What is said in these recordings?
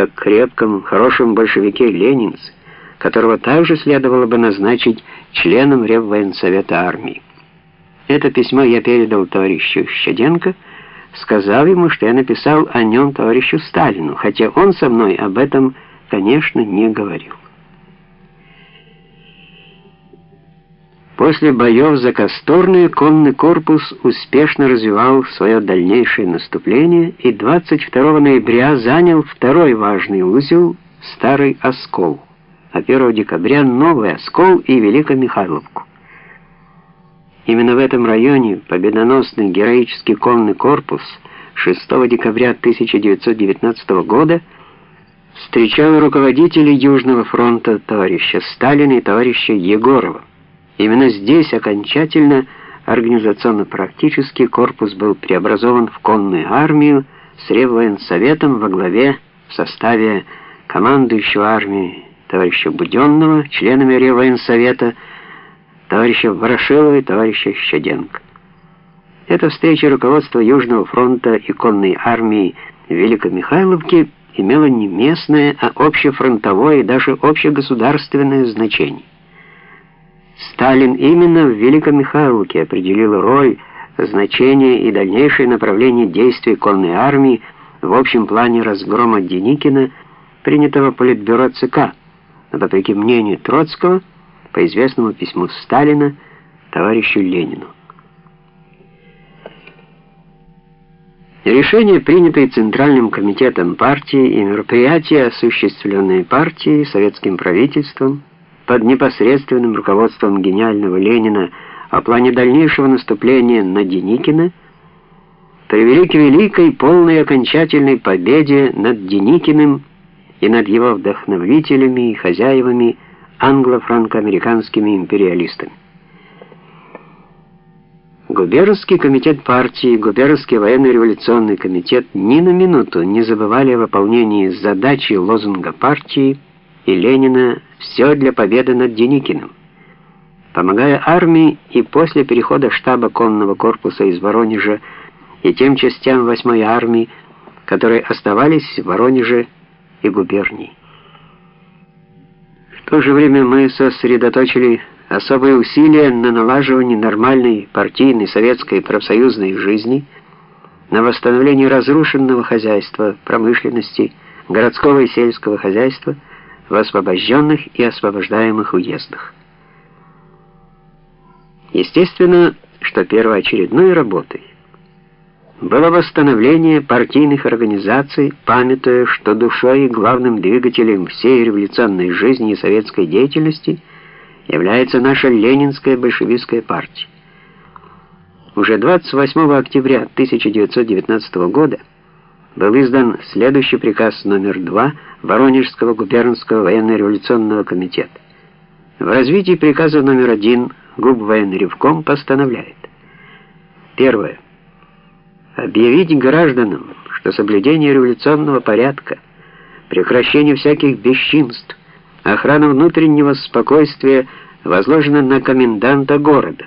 как крепком, хорошем большевике ленинце, которого также следовало бы назначить членом Реввоенсовета армии. Это письмо я передал товарищу Щеденко, сказал ему, что я написал о нем товарищу Сталину, хотя он со мной об этом, конечно, не говорил. После боев за Косторные конный корпус успешно развивал свое дальнейшее наступление и 22 ноября занял второй важный узел Старый Оскол, а 1 декабря Новый Оскол и Великомихайловку. Именно в этом районе победоносный героический конный корпус 6 декабря 1919 года встречал руководителей Южного фронта товарища Сталина и товарища Егорова. Именно здесь окончательно организационно-практически корпус был преобразован в конную армию с Реввоенсоветом во главе в составе командующего армией товарища Буденного, членами Реввоенсовета, товарища Ворошилова и товарища Щеденко. Эта встреча руководства Южного фронта и конной армии Великомихайловки имела не местное, а общефронтовое и даже общегосударственное значение. Сталин именно в Великомихайловке определил роль, значение и дальнейшее направление действий конной армии в общем плане разгрома Деникина, принятого Политбюро ЦК, вопреки мнению Троцкого, по известному письму Сталина товарищу Ленину. Решения, принятые Центральным комитетом партии и мероприятия, осуществленные партией, советским правительством, под непосредственным руководством гениального Ленина о плане дальнейшего наступления на Деникина привели к великой, полной окончательной победе над Деникиным и над его вдохновителями и хозяевами англо-франко-американскими империалистами. Губернский комитет партии, Губернский военно-революционный комитет ни на минуту не забывали о выполнении задачи лозунга партии и Ленина все для победы над Деникиным. Помогая армии и после перехода штаба конного корпуса из Воронежа и тем частям 8-й армии, которые оставались в Воронеже и губернии. В то же время мы сосредоточили особые усилия на налаживании нормальной партийной, советской и профсоюзной жизни, на восстановлении разрушенного хозяйства, промышленности, городского и сельского хозяйства – в освобожденных и освобождаемых уездах. Естественно, что первоочередной работой было восстановление партийных организаций, памятуя, что душой и главным двигателем всей революционной жизни и советской деятельности является наша Ленинская большевистская партия. Уже 28 октября 1919 года был издан следующий приказ номер 2 Воронежского губернского военно-революционного комитета. В развитии приказа номер 1 ГУБ военно-ревком постановляет. Первое. Объявить гражданам, что соблюдение революционного порядка, прекращение всяких бесчинств, охрана внутреннего спокойствия возложена на коменданта города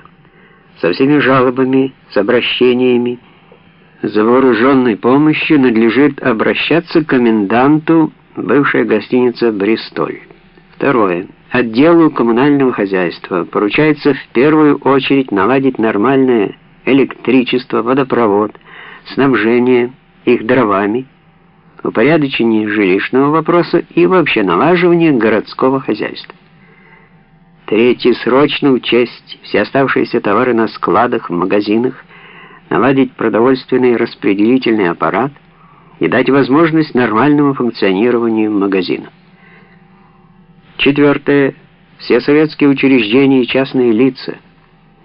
со всеми жалобами, с обращениями, за вооруженной помощью надлежит обращаться к коменданту бывшая гостиница «Бристоль». Второе. Отделу коммунального хозяйства поручается в первую очередь наладить нормальное электричество, водопровод, снабжение их дровами, упорядочение жилищного вопроса и вообще налаживание городского хозяйства. Третье. Срочно учесть все оставшиеся товары на складах, в магазинах, наладить продовольственный распределительный аппарат и дать возможность нормальному функционированию магазина. Четвертое. Все советские учреждения и частные лица,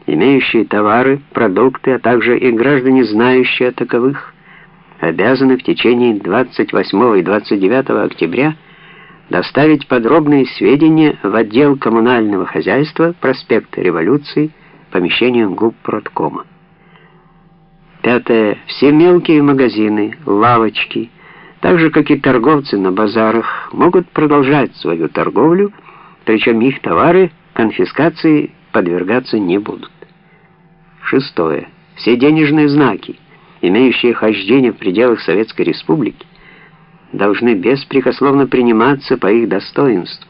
имеющие товары, продукты, а также и граждане, знающие о таковых, обязаны в течение 28 и 29 октября доставить подробные сведения в отдел коммунального хозяйства, проспект Революции, помещением ГУП Продкома. Пятое. Все мелкие магазины, лавочки, так же, как и торговцы на базарах, могут продолжать свою торговлю, причем их товары конфискации подвергаться не будут. Шестое. Все денежные знаки, имеющие хождение в пределах Советской Республики, должны беспрекословно приниматься по их достоинству.